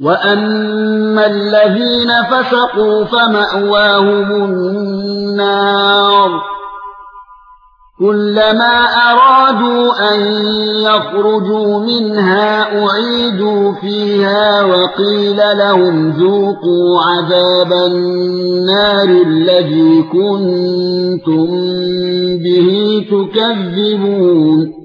واما الذين فسقوا فمأواهم النار كلما ارادوا ان يخرجوا منها اعيدوا فيها وقيل لهم ذوقوا عذاب النار الذي كنتم به تكذبون